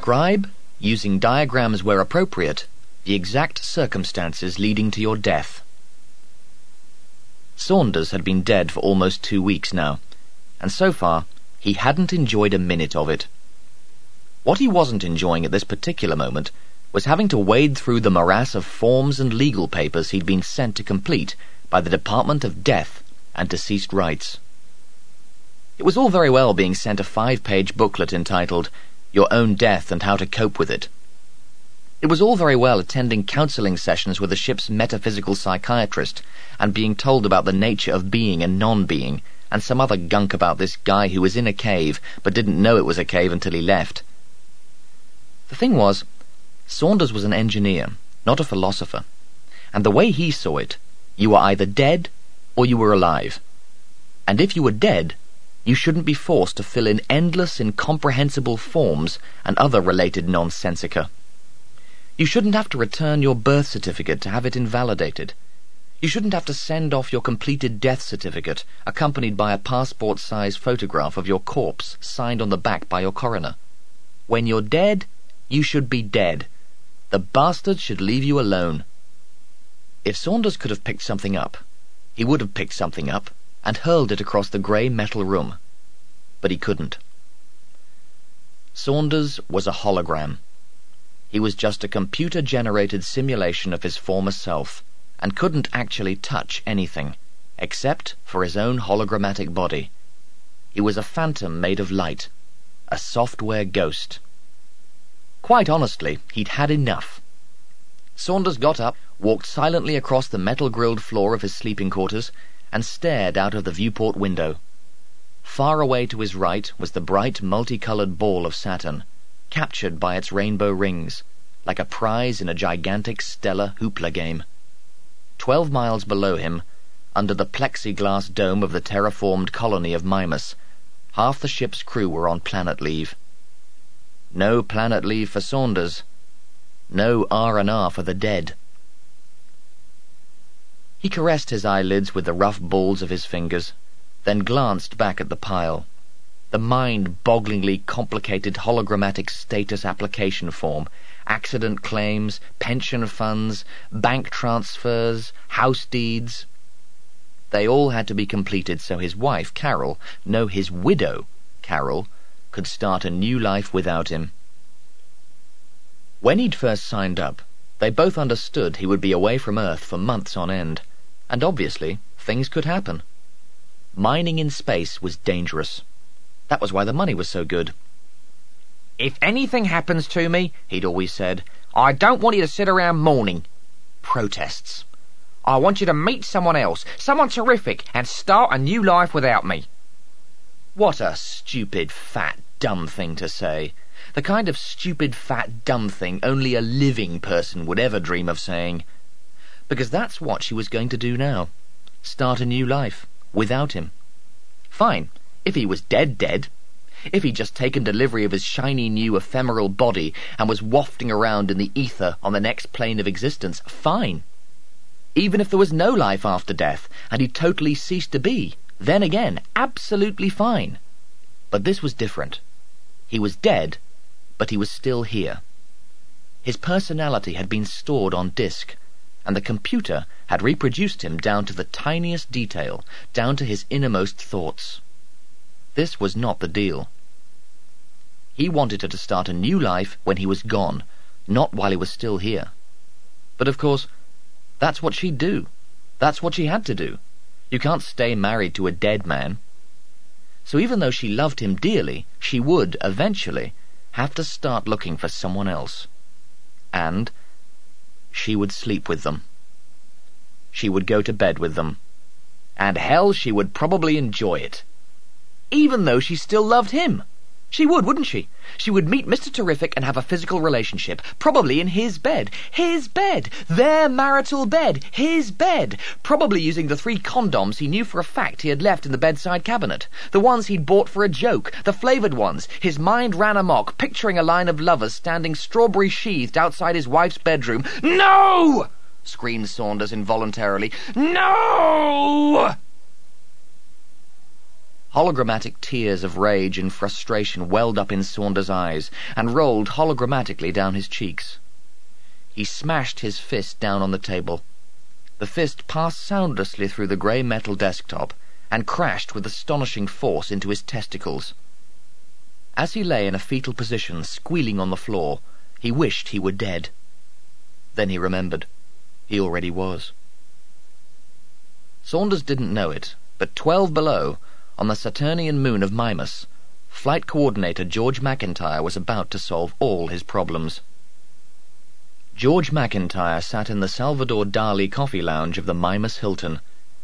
Describe, using diagrams where appropriate, the exact circumstances leading to your death. Saunders had been dead for almost two weeks now, and so far he hadn't enjoyed a minute of it. What he wasn't enjoying at this particular moment was having to wade through the morass of forms and legal papers he'd been sent to complete by the Department of Death and Deceased Rights. It was all very well being sent a five-page booklet entitled Your Own Death and How to Cope with It. It was all very well attending counseling sessions with the ship's metaphysical psychiatrist and being told about the nature of being and non-being and some other gunk about this guy who was in a cave but didn't know it was a cave until he left. The thing was, Saunders was an engineer, not a philosopher, and the way he saw it, you were either dead or you were alive. And if you were dead, you shouldn't be forced to fill in endless, incomprehensible forms and other related nonsensica. You shouldn't have to return your birth certificate to have it invalidated. You shouldn't have to send off your completed death certificate, accompanied by a passport-size photograph of your corpse signed on the back by your coroner. When you're dead, you should be dead. The bastard should leave you alone. If Saunders could have picked something up, he would have picked something up and hurled it across the grey metal room. But he couldn't. Saunders was a hologram. He was just a computer-generated simulation of his former self, and couldn't actually touch anything, except for his own hologrammatic body. He was a phantom made of light, a software ghost. Quite honestly, he'd had enough. Saunders got up, walked silently across the metal-grilled floor of his sleeping quarters, and stared out of the viewport window. Far away to his right was the bright, multicolored ball of Saturn, captured by its rainbow rings, like a prize in a gigantic stellar hoopla game. Twelve miles below him, under the plexiglass dome of the terraformed colony of Mimas, half the ship's crew were on planet leave. No planet leave for Saunders. No R&R for the dead. He caressed his eyelids with the rough balls of his fingers, then glanced back at the pile. The mind-bogglingly complicated hologrammatic status application form, accident claims, pension funds, bank transfers, house deeds. They all had to be completed so his wife, Carol, no, his widow, Carol, could start a new life without him. When he'd first signed up, they both understood he would be away from Earth for months on end, and obviously things could happen. Mining in space was dangerous. That was why the money was so good. If anything happens to me, he'd always said, I don't want you to sit around mourning. Protests. I want you to meet someone else, someone terrific, and start a new life without me. What a stupid, fat, dumb thing to say. The kind of stupid, fat, dumb thing only a living person would ever dream of saying. Because that's what she was going to do now. Start a new life, without him. Fine, if he was dead dead. If he'd just taken delivery of his shiny new ephemeral body and was wafting around in the ether on the next plane of existence, fine. Even if there was no life after death, and he totally ceased to be, then again, absolutely fine. But this was different. He was dead, but he was still here. His personality had been stored on disk, and the computer had reproduced him down to the tiniest detail, down to his innermost thoughts. This was not the deal. He wanted her to start a new life when he was gone, not while he was still here. But of course, that's what she'd do. That's what she had to do. You can't stay married to a dead man. So even though she loved him dearly, she would, eventually, have to start looking for someone else. And she would sleep with them. She would go to bed with them. And hell, she would probably enjoy it. Even though she still loved him. She would, wouldn't she? She would meet Mr. Terrific and have a physical relationship, probably in his bed. His bed! Their marital bed! His bed! Probably using the three condoms he knew for a fact he had left in the bedside cabinet. The ones he'd bought for a joke. The flavoured ones. His mind ran amok, picturing a line of lovers standing strawberry sheathed outside his wife's bedroom. No! screamed Saunders involuntarily. No! Hologrammatic tears of rage and frustration welled up in Saunders' eyes and rolled hologrammatically down his cheeks. He smashed his fist down on the table. The fist passed soundlessly through the grey metal desktop and crashed with astonishing force into his testicles. As he lay in a fetal position, squealing on the floor, he wished he were dead. Then he remembered. He already was. Saunders didn't know it, but twelve below, on the Saturnian moon of Mimas, Flight Coordinator George McIntyre was about to solve all his problems. George McIntyre sat in the Salvador Dali coffee lounge of the Mimas Hilton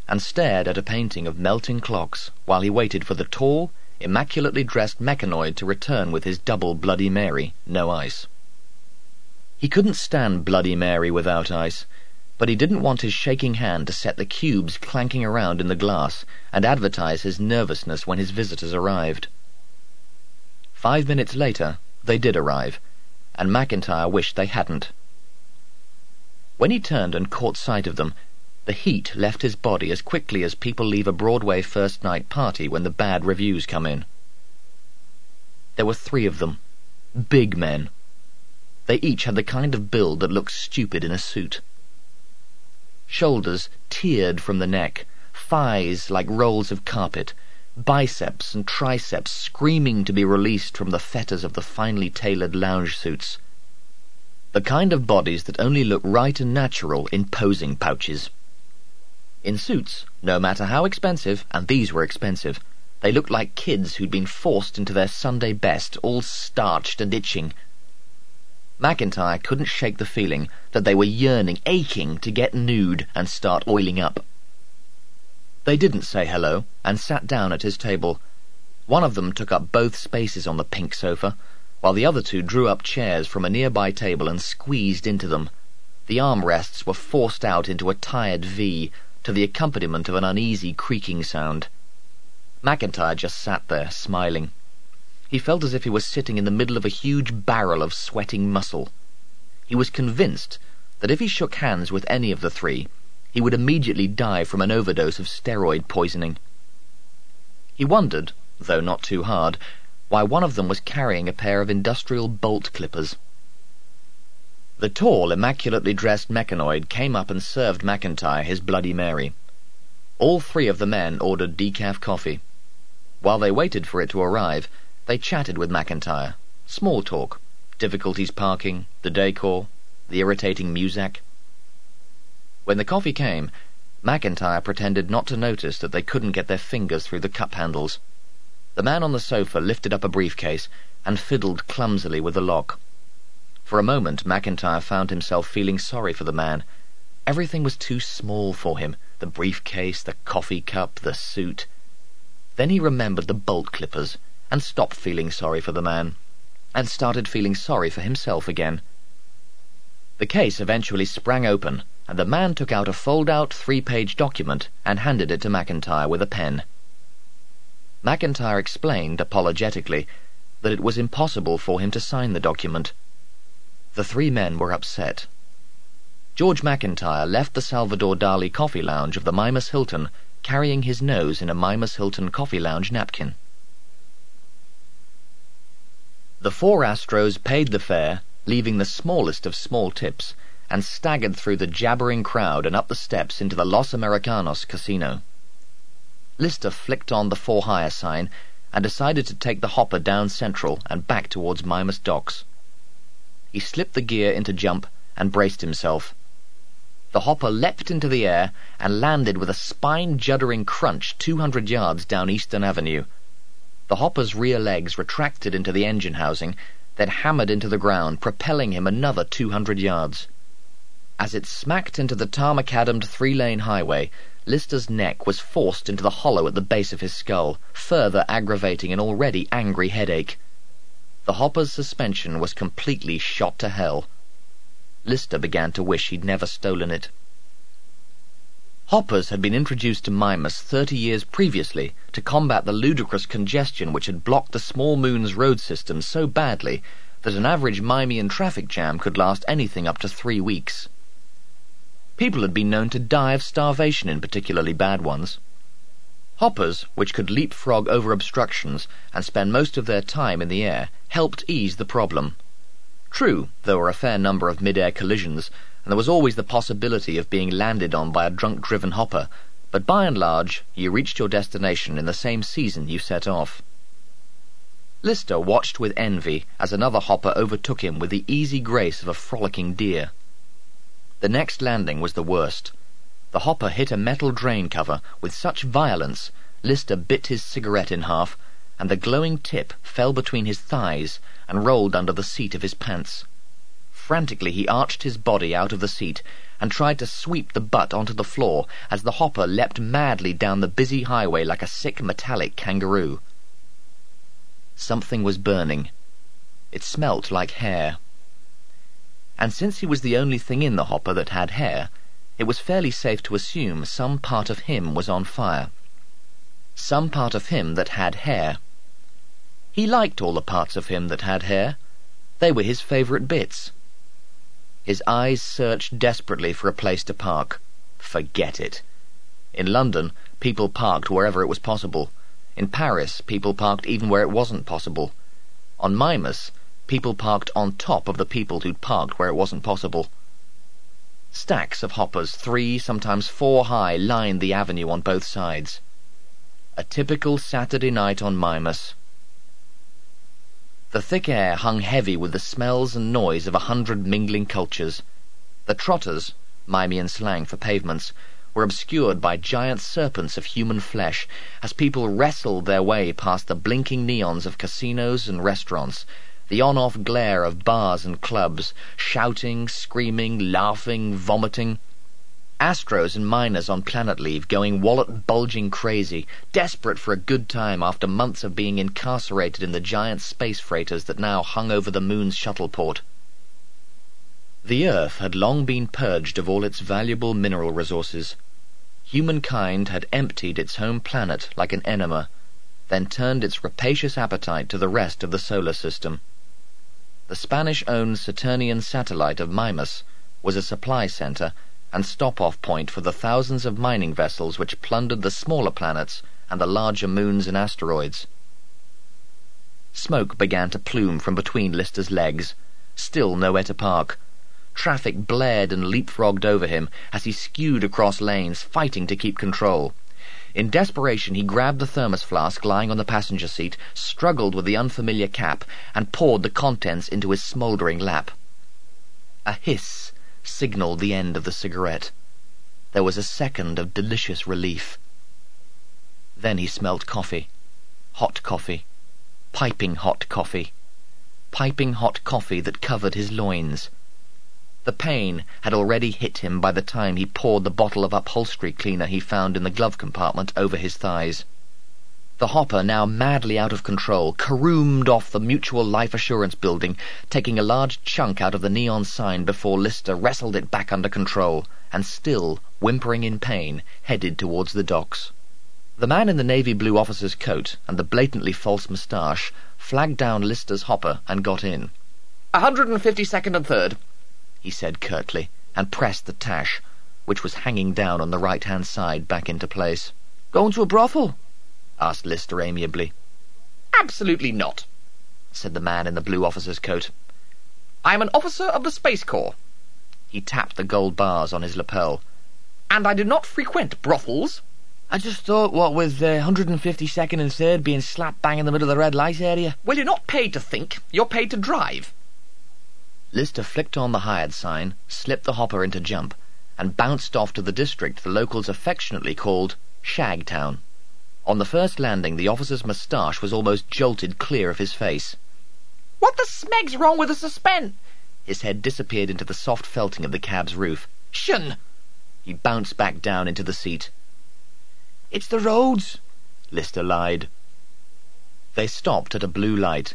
and stared at a painting of melting clocks while he waited for the tall, immaculately dressed mechanoid to return with his double Bloody Mary, no ice. He couldn't stand Bloody Mary without ice, but he didn't want his shaking hand to set the cubes clanking around in the glass and advertise his nervousness when his visitors arrived. Five minutes later, they did arrive, and McIntyre wished they hadn't. When he turned and caught sight of them, the heat left his body as quickly as people leave a Broadway first night party when the bad reviews come in. There were three of them. Big men. They each had the kind of build that looks stupid in a suit. Shoulders tiered from the neck, thighs like rolls of carpet, biceps and triceps screaming to be released from the fetters of the finely tailored lounge suits. The kind of bodies that only look right and natural in posing pouches. In suits, no matter how expensive, and these were expensive, they looked like kids who'd been forced into their Sunday best, all starched and itching. McIntyre couldn't shake the feeling that they were yearning, aching to get nude and start oiling up. They didn't say hello and sat down at his table. One of them took up both spaces on the pink sofa, while the other two drew up chairs from a nearby table and squeezed into them. The armrests were forced out into a tired V to the accompaniment of an uneasy creaking sound. McIntyre just sat there, smiling. He felt as if he was sitting in the middle of a huge barrel of sweating muscle. He was convinced that if he shook hands with any of the three, he would immediately die from an overdose of steroid poisoning. He wondered, though not too hard, why one of them was carrying a pair of industrial bolt clippers. The tall, immaculately dressed mechanoid came up and served McIntyre his Bloody Mary. All three of the men ordered decaf coffee. While they waited for it to arrive, they chatted with McIntyre. Small talk. Difficulties parking, the decor, the irritating muzak. When the coffee came, McIntyre pretended not to notice that they couldn't get their fingers through the cup handles. The man on the sofa lifted up a briefcase and fiddled clumsily with the lock. For a moment McIntyre found himself feeling sorry for the man. Everything was too small for him the briefcase, the coffee cup, the suit. Then he remembered the bolt clippers and stopped feeling sorry for the man and started feeling sorry for himself again. The case eventually sprang open, and the man took out a fold-out three-page document and handed it to McIntyre with a pen. McIntyre explained, apologetically, that it was impossible for him to sign the document. The three men were upset. George McIntyre left the Salvador Dali coffee lounge of the Mimas Hilton carrying his nose in a Mimas Hilton coffee lounge napkin. The four Astros paid the fare, leaving the smallest of small tips, and staggered through the jabbering crowd and up the steps into the Los Americanos casino. Lister flicked on the for hire sign and decided to take the hopper down Central and back towards Mimas Docks. He slipped the gear into jump and braced himself. The hopper leapt into the air and landed with a spine-juddering crunch two hundred yards down Eastern Avenue. The hopper's rear legs retracted into the engine housing, then hammered into the ground, propelling him another two hundred yards. As it smacked into the tar-macadammed three-lane highway, Lister's neck was forced into the hollow at the base of his skull, further aggravating an already angry headache. The hopper's suspension was completely shot to hell. Lister began to wish he'd never stolen it. Hoppers had been introduced to Mimas thirty years previously to combat the ludicrous congestion which had blocked the Small Moon's road system so badly that an average Mimean traffic jam could last anything up to three weeks. People had been known to die of starvation in particularly bad ones. Hoppers, which could leapfrog over obstructions and spend most of their time in the air, helped ease the problem. True, there were a fair number of mid-air collisions, and there was always the possibility of being landed on by a drunk-driven hopper, but by and large, you reached your destination in the same season you set off. Lister watched with envy as another hopper overtook him with the easy grace of a frolicking deer. The next landing was the worst. The hopper hit a metal drain cover with such violence, Lister bit his cigarette in half, and the glowing tip fell between his thighs and rolled under the seat of his pants. Frantically he arched his body out of the seat and tried to sweep the butt onto the floor as the hopper leapt madly down the busy highway like a sick metallic kangaroo. Something was burning. It smelt like hair. And since he was the only thing in the hopper that had hair, it was fairly safe to assume some part of him was on fire. Some part of him that had hair. He liked all the parts of him that had hair. They were his favourite bits. His eyes searched desperately for a place to park. Forget it. In London, people parked wherever it was possible. In Paris, people parked even where it wasn't possible. On Mimas, people parked on top of the people who'd parked where it wasn't possible. Stacks of hoppers, three, sometimes four high, lined the avenue on both sides. A typical Saturday night on Mimas. The thick air hung heavy with the smells and noise of a hundred mingling cultures. The trotters, Mimean slang for pavements, were obscured by giant serpents of human flesh as people wrestled their way past the blinking neons of casinos and restaurants, the on-off glare of bars and clubs, shouting, screaming, laughing, vomiting. Astros and miners on planet leave going wallet bulging crazy, desperate for a good time after months of being incarcerated in the giant space freighters that now hung over the moon's shuttleport. The Earth had long been purged of all its valuable mineral resources. Humankind had emptied its home planet like an enema, then turned its rapacious appetite to the rest of the solar system. The Spanish-owned Saturnian satellite of Mimas was a supply center and stop-off point for the thousands of mining vessels which plundered the smaller planets and the larger moons and asteroids. Smoke began to plume from between Lister's legs. Still nowhere to park. Traffic blared and leapfrogged over him as he skewed across lanes, fighting to keep control. In desperation, he grabbed the thermos flask lying on the passenger seat, struggled with the unfamiliar cap, and poured the contents into his smouldering lap. A hiss signalled the end of the cigarette. There was a second of delicious relief. Then he smelt coffee. Hot coffee. Piping hot coffee. Piping hot coffee that covered his loins. The pain had already hit him by the time he poured the bottle of upholstery cleaner he found in the glove compartment over his thighs. The hopper, now madly out of control, caroomed off the Mutual Life Assurance building, taking a large chunk out of the neon sign before Lister wrestled it back under control, and still, whimpering in pain, headed towards the docks. The man in the navy blue officer's coat and the blatantly false moustache flagged down Lister's hopper and got in. A hundred and fifty second and third, he said curtly, and pressed the tash, which was hanging down on the right-hand side, back into place. Going to a brothel? Asked Lister amiably. Absolutely not, said the man in the blue officer's coat. I am an officer of the Space Corps. He tapped the gold bars on his lapel. And I do not frequent brothels. I just thought, what with the 152nd and 3rd being slap bang in the middle of the red light area. Well, you're not paid to think. You're paid to drive. Lister flicked on the hired sign, slipped the hopper into jump, and bounced off to the district the locals affectionately called Shagtown. On the first landing, the officer's moustache was almost jolted clear of his face. What the smeg's wrong with the suspend? His head disappeared into the soft felting of the cab's roof. Shun! He bounced back down into the seat. It's the roads, Lister lied. They stopped at a blue light.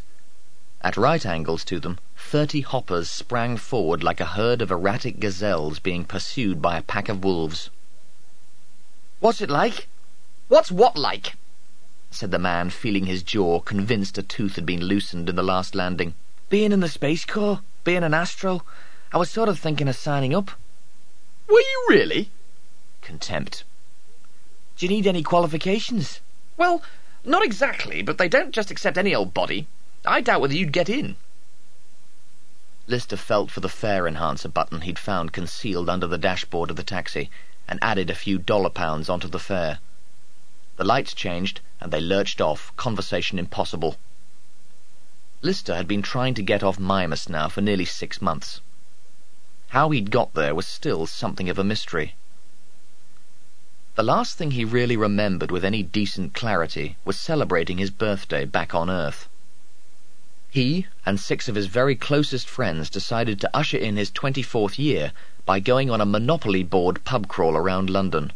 At right angles to them, thirty hoppers sprang forward like a herd of erratic gazelles being pursued by a pack of wolves. What's it like? What's what like? said the man, feeling his jaw, convinced a tooth had been loosened in the last landing. Being in the Space Corps, being an astro, I was sort of thinking of signing up. Were you really? Contempt. Do you need any qualifications? Well, not exactly, but they don't just accept any old body. I doubt whether you'd get in. Lister felt for the fare enhancer button he'd found concealed under the dashboard of the taxi and added a few dollar pounds onto the fare. The lights changed and they lurched off, conversation impossible. Lister had been trying to get off Mimas now for nearly six months. How he'd got there was still something of a mystery. The last thing he really remembered with any decent clarity was celebrating his birthday back on Earth. He and six of his very closest friends decided to usher in his 24th year by going on a Monopoly board pub crawl around London.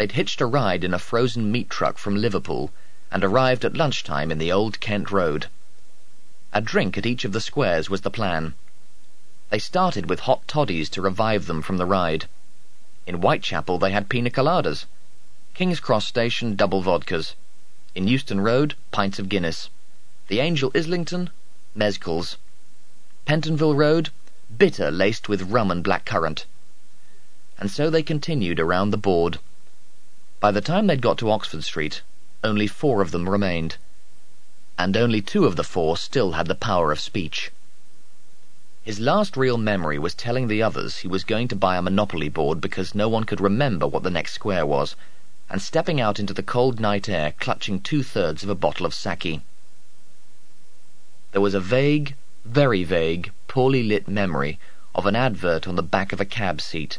They'd hitched a ride in a frozen meat truck from Liverpool and arrived at lunchtime in the Old Kent Road. A drink at each of the squares was the plan. They started with hot toddies to revive them from the ride. In Whitechapel they had pina coladas. King's Cross Station, double vodkas. In Euston Road, pints of Guinness. The Angel Islington, mezcals. Pentonville Road, bitter laced with rum and black currant. And so they continued around the board. By the time they'd got to Oxford Street, only four of them remained. And only two of the four still had the power of speech. His last real memory was telling the others he was going to buy a Monopoly board because no one could remember what the next square was, and stepping out into the cold night air clutching two-thirds of a bottle of sake. There was a vague, very vague, poorly lit memory of an advert on the back of a cab seat.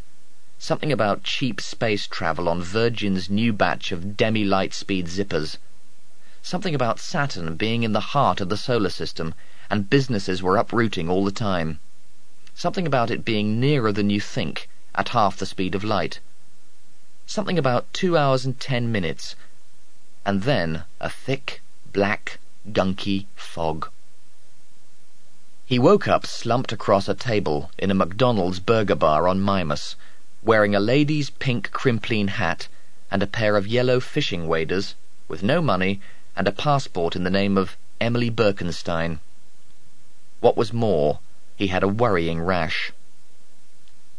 Something about cheap space travel on Virgin's new batch of demi-light-speed zippers. Something about Saturn being in the heart of the solar system and businesses were uprooting all the time. Something about it being nearer than you think, at half the speed of light. Something about two hours and ten minutes, and then a thick, black, gunky fog. He woke up slumped across a table in a McDonald's burger bar on Mimas, wearing a lady's pink Crimplene hat and a pair of yellow fishing waders, with no money and a passport in the name of Emily Birkenstein. What was more, he had a worrying rash.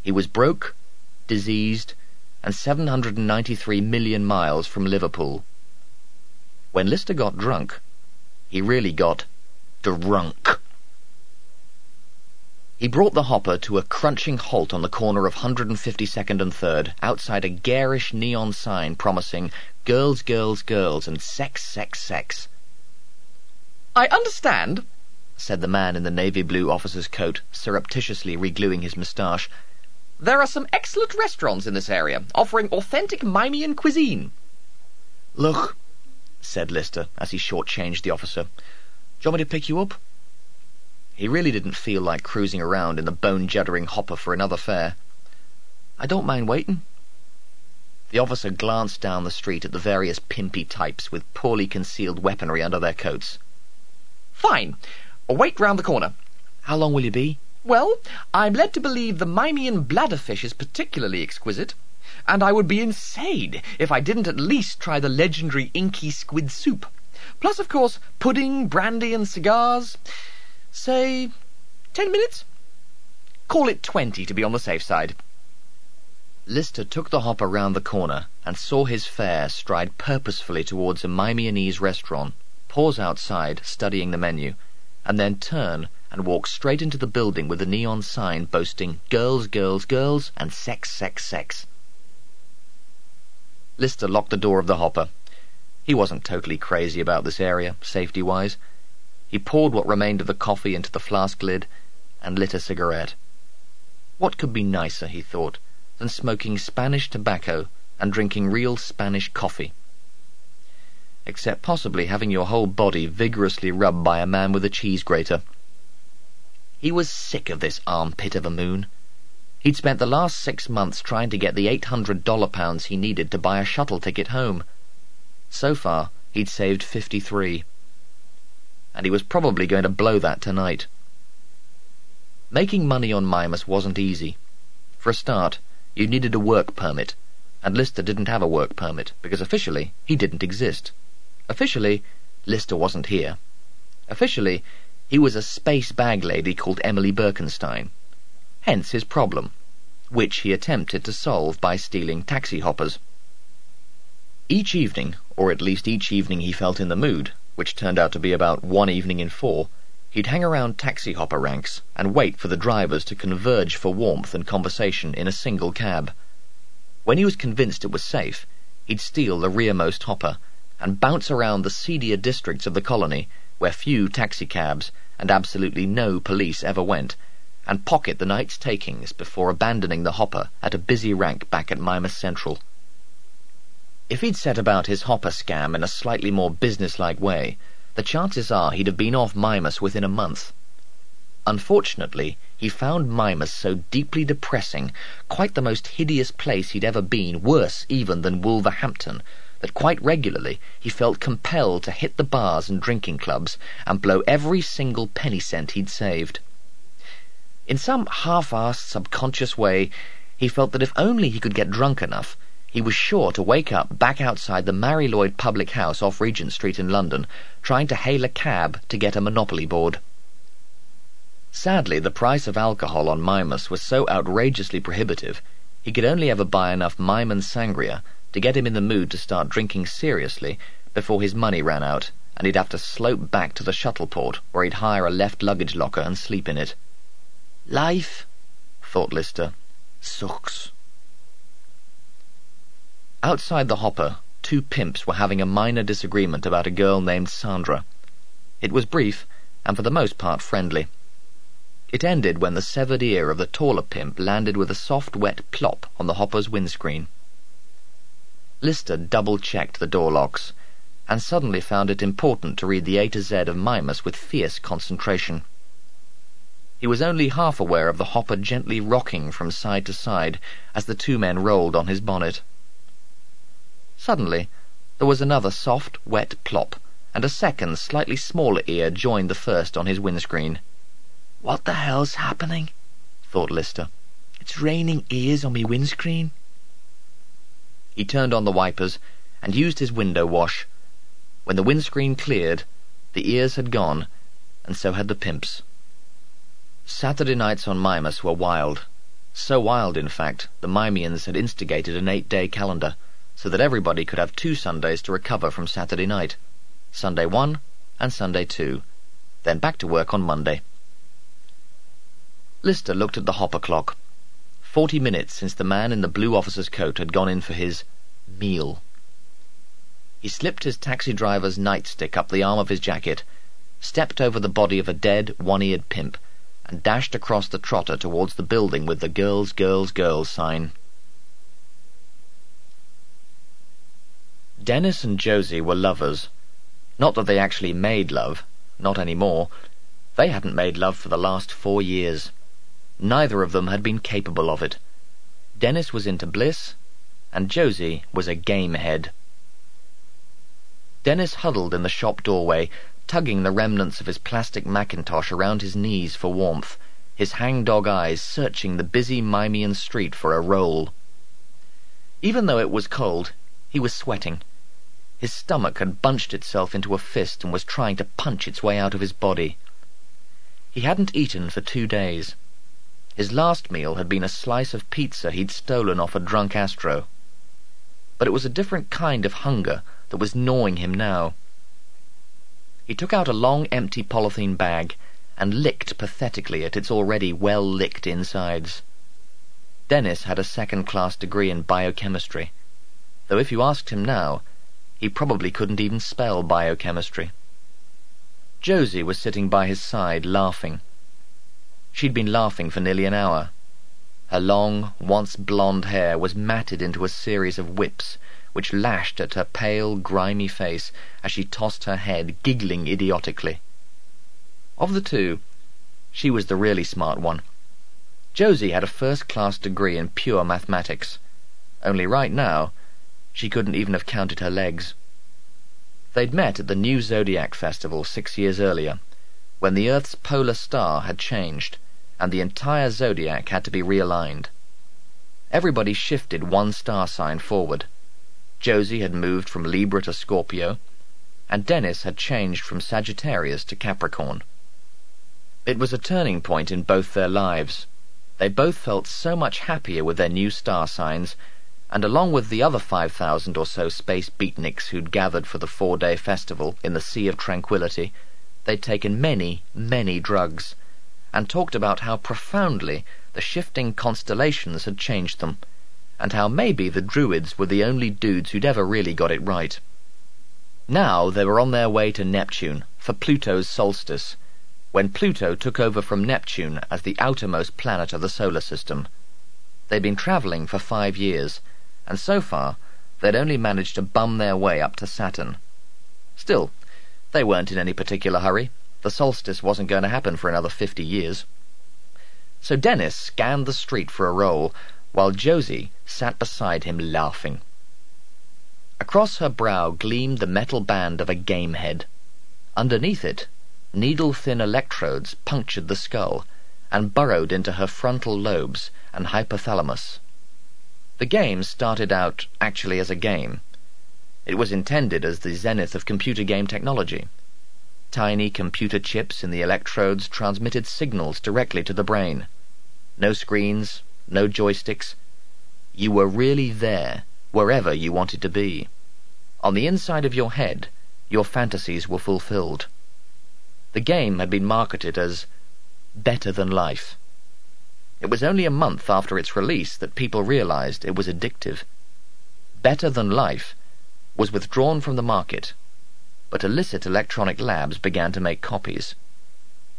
He was broke, diseased, and 793 million miles from Liverpool. When Lister got drunk, he really got drunk. He brought the hopper to a crunching halt on the corner of 152nd and 3rd, outside a garish neon sign promising girls, girls, girls, and sex, sex, sex. I understand, said the man in the navy blue officer's coat, surreptitiously regluing his moustache. There are some excellent restaurants in this area, offering authentic Mimean cuisine. Look, said Lister, as he short-changed the officer. Do you want me to pick you up? He really didn't feel like cruising around in the bone-juddering hopper for another fare. I don't mind waiting. The officer glanced down the street at the various pimpy types with poorly concealed weaponry under their coats. Fine. Wait round the corner. How long will you be? Well, I'm led to believe the Mimean bladderfish is particularly exquisite, and I would be insane if I didn't at least try the legendary inky squid soup. Plus, of course, pudding, brandy, and cigars. Say, ten minutes? Call it twenty to be on the safe side. Lister took the hopper round the corner and saw his fare stride purposefully towards a Mimeanese restaurant, pause outside, studying the menu, and then turn and walk straight into the building with the neon sign boasting girls, girls, girls, and sex, sex, sex. Lister locked the door of the hopper. He wasn't totally crazy about this area, safety-wise. He poured what remained of the coffee into the flask lid and lit a cigarette. What could be nicer, he thought, than smoking Spanish tobacco and drinking real Spanish coffee? except possibly having your whole body vigorously rubbed by a man with a cheese grater. He was sick of this armpit of a moon. He'd spent the last six months trying to get the eight hundred dollar pounds he needed to buy a shuttle ticket home. So far, he'd saved fifty-three. And he was probably going to blow that tonight. Making money on Mimas wasn't easy. For a start, you needed a work permit, and Lister didn't have a work permit, because officially he didn't exist. Officially, Lister wasn't here. Officially, he was a space bag lady called Emily Birkenstein. Hence his problem, which he attempted to solve by stealing taxi hoppers. Each evening, or at least each evening he felt in the mood, which turned out to be about one evening in four, he'd hang around taxi hopper ranks and wait for the drivers to converge for warmth and conversation in a single cab. When he was convinced it was safe, he'd steal the rearmost hopper and bounce around the seedier districts of the colony where few taxicabs and absolutely no police ever went, and pocket the night's takings before abandoning the hopper at a busy rank back at Mimas Central. If he'd set about his hopper scam in a slightly more businesslike way, the chances are he'd have been off Mimas within a month. Unfortunately, he found Mimas so deeply depressing, quite the most hideous place he'd ever been, worse even than Wolverhampton, that quite regularly he felt compelled to hit the bars and drinking clubs and blow every single penny cent he'd saved. In some half-assed subconscious way, he felt that if only he could get drunk enough, he was sure to wake up back outside the Marie Lloyd public house off Regent Street in London, trying to hail a cab to get a Monopoly board. Sadly, the price of alcohol on Mimas was so outrageously prohibitive, he could only ever buy enough Mimean sangria to get him in the mood to start drinking seriously before his money ran out, and he'd have to slope back to the shuttleport, where he'd hire a left luggage locker and sleep in it. Life, thought Lister, sucks. Outside the hopper, two pimps were having a minor disagreement about a girl named Sandra. It was brief, and for the most part friendly. It ended when the severed ear of the taller pimp landed with a soft, wet plop on the hopper's windscreen. Lister double-checked the door locks, and suddenly found it important to read the A to Z of Mimas with fierce concentration. He was only half aware of the hopper gently rocking from side to side as the two men rolled on his bonnet. Suddenly, there was another soft, wet plop, and a second, slightly smaller ear joined the first on his windscreen. What the hell's happening? thought Lister. It's raining ears on me windscreen. He turned on the wipers and used his window wash. When the windscreen cleared, the ears had gone, and so had the pimps. Saturday nights on Mimas were wild. So wild, in fact, the Mimeans had instigated an eight-day calendar so that everybody could have two Sundays to recover from Saturday night. Sunday one and Sunday two. Then back to work on Monday. Lister looked at the hopper clock. Forty minutes since the man in the blue officer's coat had gone in for his meal. He slipped his taxi driver's nightstick up the arm of his jacket, stepped over the body of a dead, one-eared pimp, and dashed across the trotter towards the building with the girls, girls, girls sign. Dennis and Josie were lovers. Not that they actually made love, not any more. They hadn't made love for the last four years. Neither of them had been capable of it. Dennis was into bliss, and Josie was a game head. Dennis huddled in the shop doorway, tugging the remnants of his plastic mackintosh around his knees for warmth, his hangdog eyes searching the busy Mimean street for a roll. Even though it was cold, he was sweating. His stomach had bunched itself into a fist and was trying to punch its way out of his body. He hadn't eaten for two days. His last meal had been a slice of pizza he'd stolen off a drunk astro. But it was a different kind of hunger that was gnawing him now. He took out a long empty polythene bag and licked pathetically at its already well-licked insides. Dennis had a second-class degree in biochemistry, though if you asked him now, he probably couldn't even spell biochemistry. Josie was sitting by his side, laughing. She'd been laughing for nearly an hour. Her long, once blonde hair was matted into a series of whips, which lashed at her pale, grimy face as she tossed her head, giggling idiotically. Of the two, she was the really smart one. Josie had a first-class degree in pure mathematics. Only right now, she couldn't even have counted her legs. They'd met at the New Zodiac Festival six years earlier, when the Earth's polar star had changed, and the entire zodiac had to be realigned. Everybody shifted one star sign forward. Josie had moved from Libra to Scorpio, and Dennis had changed from Sagittarius to Capricorn. It was a turning point in both their lives. They both felt so much happier with their new star signs and along with the other 5,000 or so space beatniks who'd gathered for the four-day festival in the Sea of Tranquility, they'd taken many, many drugs, and talked about how profoundly the shifting constellations had changed them, and how maybe the Druids were the only dudes who'd ever really got it right. Now they were on their way to Neptune for Pluto's solstice, when Pluto took over from Neptune as the outermost planet of the solar system. They'd been travelling for five years, and so far they'd only managed to bum their way up to Saturn. Still, they weren't in any particular hurry. The solstice wasn't going to happen for another fifty years. So Dennis scanned the street for a roll, while Josie sat beside him laughing. Across her brow gleamed the metal band of a game head. Underneath it, needle-thin electrodes punctured the skull and burrowed into her frontal lobes and hypothalamus. The game started out actually as a game. It was intended as the zenith of computer game technology. Tiny computer chips in the electrodes transmitted signals directly to the brain. No screens, no joysticks. You were really there, wherever you wanted to be. On the inside of your head, your fantasies were fulfilled. The game had been marketed as better than life. It was only a month after its release that people realized it was addictive. Better Than Life was withdrawn from the market, but illicit electronic labs began to make copies.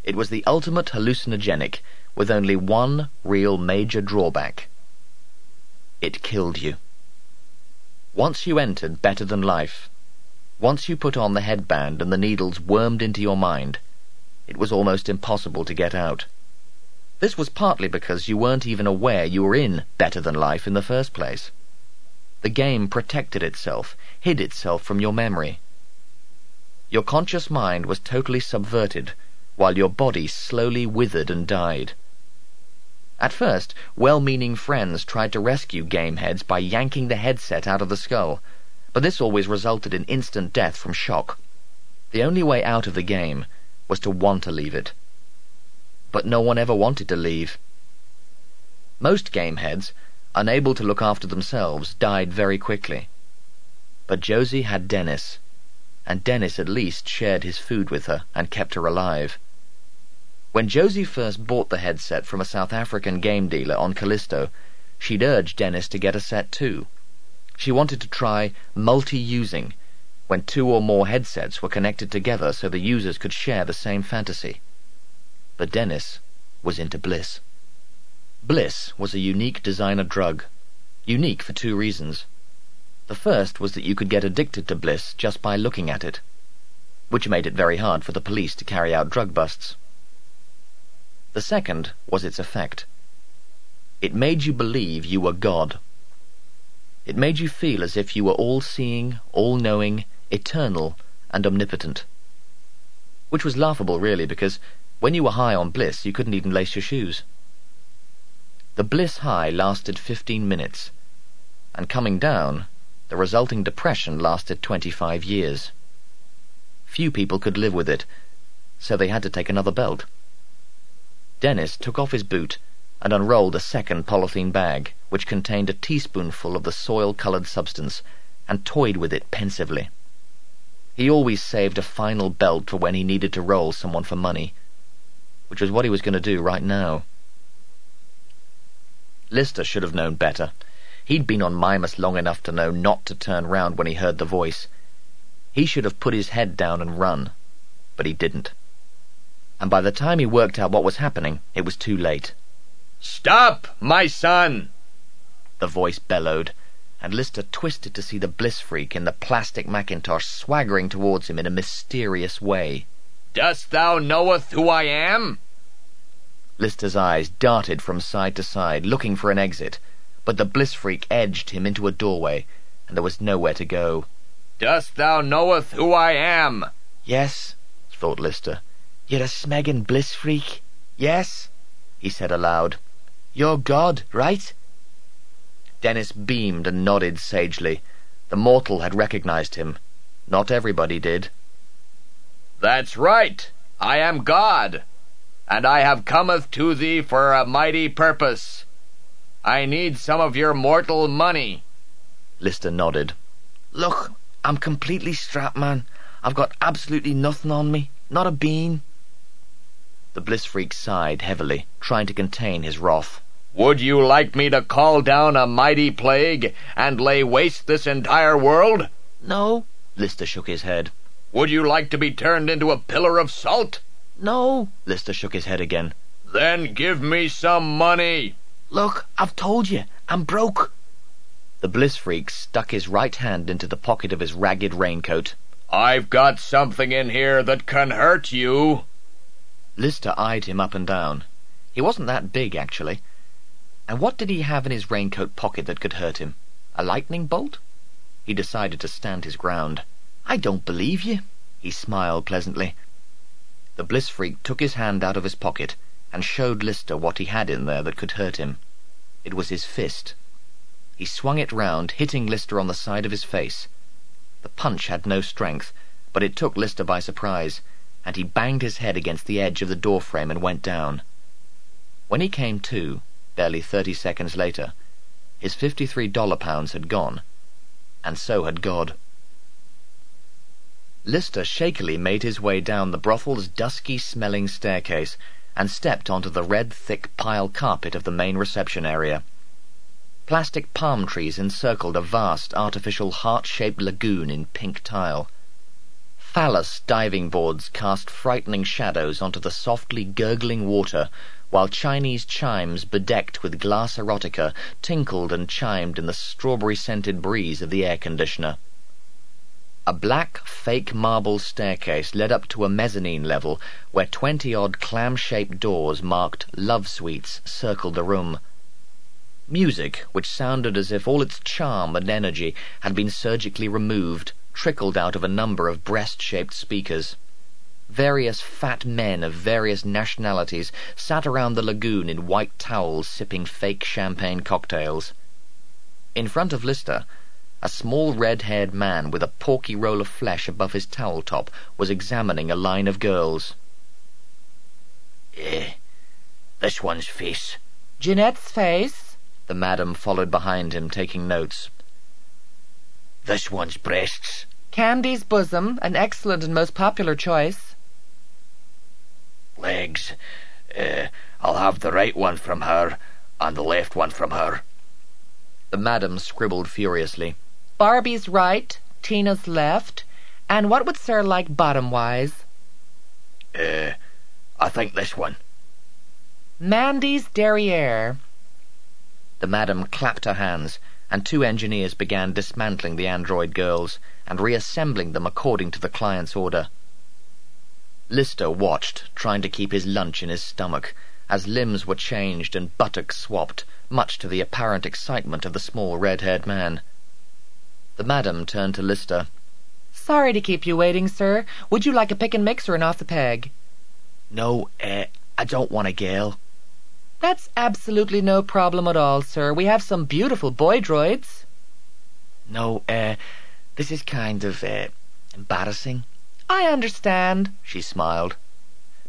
It was the ultimate hallucinogenic with only one real major drawback. It killed you. Once you entered Better Than Life, once you put on the headband and the needles wormed into your mind, it was almost impossible to get out. This was partly because you weren't even aware you were in Better Than Life in the first place. The game protected itself, hid itself from your memory. Your conscious mind was totally subverted, while your body slowly withered and died. At first, well-meaning friends tried to rescue gameheads by yanking the headset out of the skull, but this always resulted in instant death from shock. The only way out of the game was to want to leave it but no one ever wanted to leave. Most game heads, unable to look after themselves, died very quickly. But Josie had Dennis, and Dennis at least shared his food with her and kept her alive. When Josie first bought the headset from a South African game dealer on Callisto, she'd urged Dennis to get a set too. She wanted to try multi-using, when two or more headsets were connected together so the users could share the same fantasy. But Dennis was into Bliss. Bliss was a unique designer drug. Unique for two reasons. The first was that you could get addicted to Bliss just by looking at it, which made it very hard for the police to carry out drug busts. The second was its effect. It made you believe you were God. It made you feel as if you were all-seeing, all-knowing, eternal, and omnipotent. Which was laughable, really, because when you were high on bliss, you couldn't even lace your shoes. The bliss high lasted fifteen minutes, and coming down, the resulting depression lasted twenty-five years. Few people could live with it, so they had to take another belt. Dennis took off his boot and unrolled a second polythene bag, which contained a teaspoonful of the soil-colored substance, and toyed with it pensively. He always saved a final belt for when he needed to roll someone for money, which was what he was going to do right now. Lister should have known better. He'd been on Mimas long enough to know not to turn round when he heard the voice. He should have put his head down and run, but he didn't. And by the time he worked out what was happening, it was too late. Stop, my son! The voice bellowed, and Lister twisted to see the bliss freak in the plastic Macintosh swaggering towards him in a mysterious way. Dost thou knoweth who I am? Lister's eyes darted from side to side, looking for an exit, but the bliss freak edged him into a doorway, and there was nowhere to go. Dost thou knoweth who I am? Yes, thought Lister. You're a smeggin' bliss freak. Yes, he said aloud. You're God, right? Dennis beamed and nodded sagely. The mortal had recognized him. Not everybody did. That's right. I am God, and I have cometh to thee for a mighty purpose. I need some of your mortal money. Lister nodded. Look, I'm completely strapped, man. I've got absolutely nothing on me. Not a bean. The bliss freak sighed heavily, trying to contain his wrath. Would you like me to call down a mighty plague and lay waste this entire world? No. Lister shook his head. Would you like to be turned into a pillar of salt? No. Lister shook his head again. Then give me some money. Look, I've told you, I'm broke. The bliss freak stuck his right hand into the pocket of his ragged raincoat. I've got something in here that can hurt you. Lister eyed him up and down. He wasn't that big, actually. And what did he have in his raincoat pocket that could hurt him? A lightning bolt? He decided to stand his ground. I don't believe you. He smiled pleasantly. The bliss freak took his hand out of his pocket and showed Lister what he had in there that could hurt him. It was his fist. He swung it round, hitting Lister on the side of his face. The punch had no strength, but it took Lister by surprise, and he banged his head against the edge of the door frame and went down. When he came to, barely thirty seconds later, his fifty-three dollar pounds had gone, and so had God. Lister shakily made his way down the brothel's dusky-smelling staircase and stepped onto the red, thick pile carpet of the main reception area. Plastic palm trees encircled a vast artificial heart-shaped lagoon in pink tile. Phallus diving boards cast frightening shadows onto the softly gurgling water, while Chinese chimes bedecked with glass erotica tinkled and chimed in the strawberry-scented breeze of the air conditioner. A black, fake marble staircase led up to a mezzanine level where twenty-odd clam-shaped doors marked love suites circled the room. Music, which sounded as if all its charm and energy had been surgically removed, trickled out of a number of breast-shaped speakers. Various fat men of various nationalities sat around the lagoon in white towels sipping fake champagne cocktails. In front of Lister, a small red-haired man with a porky roll of flesh above his towel top was examining a line of girls. Eh, this one's face. Jeanette's face. The madam followed behind him, taking notes. This one's breasts. Candy's bosom, an excellent and most popular choice. Legs. Uh, I'll have the right one from her, and the left one from her. The madam scribbled furiously. Barbie's right, Tina's left, and what would Sir like bottom-wise? Uh, I think this one. Mandy's derriere. The madam clapped her hands, and two engineers began dismantling the android girls and reassembling them according to the client's order. Lister watched, trying to keep his lunch in his stomach, as limbs were changed and buttocks swapped, much to the apparent excitement of the small red-haired man. The madam turned to Lister. Sorry to keep you waiting, sir. Would you like a pick and mix or an off the peg? No, eh, I don't want a gale. That's absolutely no problem at all, sir. We have some beautiful boy droids. No, eh, this is kind of, eh, embarrassing. I understand, she smiled.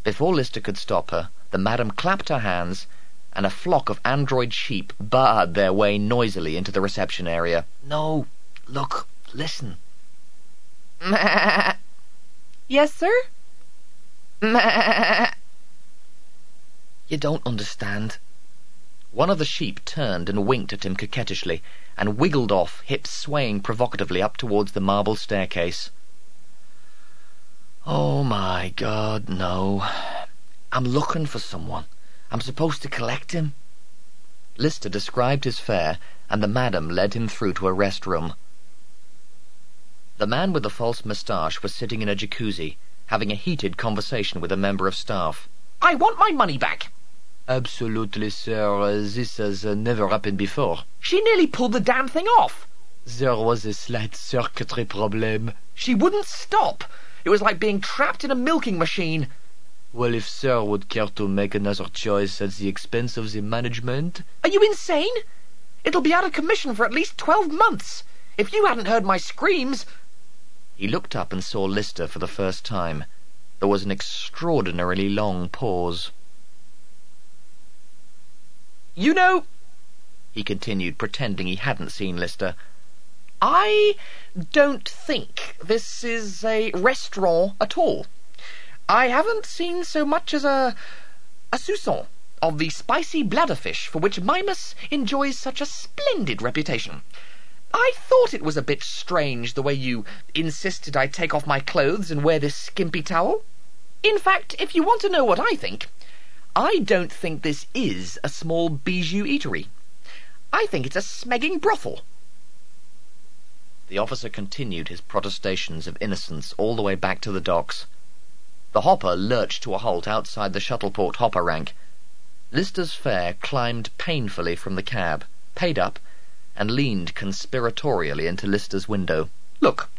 Before Lister could stop her, the madam clapped her hands, and a flock of android sheep barred their way noisily into the reception area. No, look, listen. yes, sir? You don't understand. One of the sheep turned and winked at him coquettishly, and wiggled off, hips swaying provocatively up towards the marble staircase. Oh my God, no. I'm looking for someone. I'm supposed to collect him. Lister described his fare, and the madam led him through to a rest room. The man with the false moustache was sitting in a jacuzzi, having a heated conversation with a member of staff. I want my money back. Absolutely, sir. This has uh, never happened before. She nearly pulled the damn thing off. There was a slight circuitry problem. She wouldn't stop. It was like being trapped in a milking machine. Well, if sir would care to make another choice at the expense of the management... Are you insane? It'll be out of commission for at least twelve months. If you hadn't heard my screams... He looked up and saw Lister for the first time. There was an extraordinarily long pause. You know, he continued, pretending he hadn't seen Lister, I don't think this is a restaurant at all. I haven't seen so much as a a soupçon of the spicy bladderfish for which Mimas enjoys such a splendid reputation. I thought it was a bit strange the way you insisted I take off my clothes and wear this skimpy towel. In fact, if you want to know what I think, I don't think this is a small bijou eatery. I think it's a smegging brothel. The officer continued his protestations of innocence all the way back to the docks. The hopper lurched to a halt outside the shuttleport hopper rank. Lister's fare climbed painfully from the cab, paid up, and leaned conspiratorially into Lister's window. Look,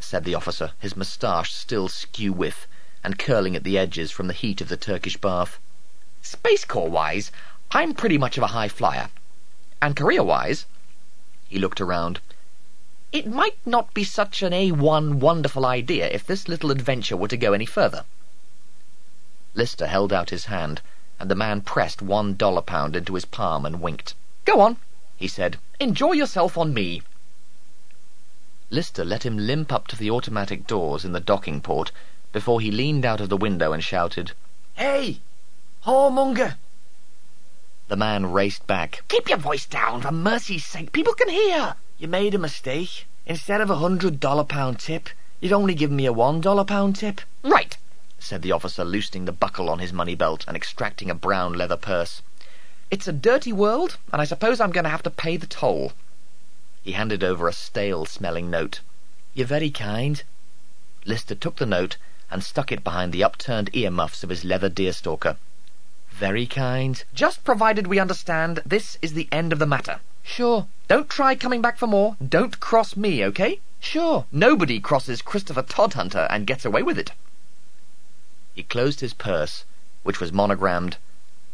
said the officer, his moustache still skew-whiff and curling at the edges from the heat of the Turkish bath. Space Corps-wise, I'm pretty much of a high flyer. And career-wise, he looked around. It might not be such an A1 wonderful idea if this little adventure were to go any further. Lister held out his hand, and the man pressed one dollar pound into his palm and winked. Go on, he said. Enjoy yourself on me. Lister let him limp up to the automatic doors in the docking port before he leaned out of the window and shouted, Hey! Whoremonger! The man raced back. Keep your voice down, for mercy's sake. People can hear. You made a mistake. Instead of a hundred dollar pound tip, you've only given me a one dollar pound tip. Right, said the officer, loosening the buckle on his money belt and extracting a brown leather purse. It's a dirty world, and I suppose I'm going to have to pay the toll. He handed over a stale-smelling note. You're very kind. Lister took the note and stuck it behind the upturned earmuffs of his leather deerstalker. Very kind. Just provided we understand this is the end of the matter. Sure. Don't try coming back for more. Don't cross me, okay? Sure. Nobody crosses Christopher Todhunter and gets away with it. He closed his purse, which was monogrammed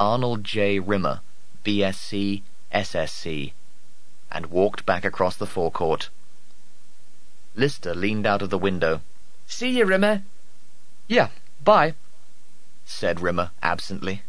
Arnold J. Rimmer, BSc, SSc, and walked back across the forecourt. Lister leaned out of the window. See you, Rimmer. Yeah, bye, said Rimmer absently.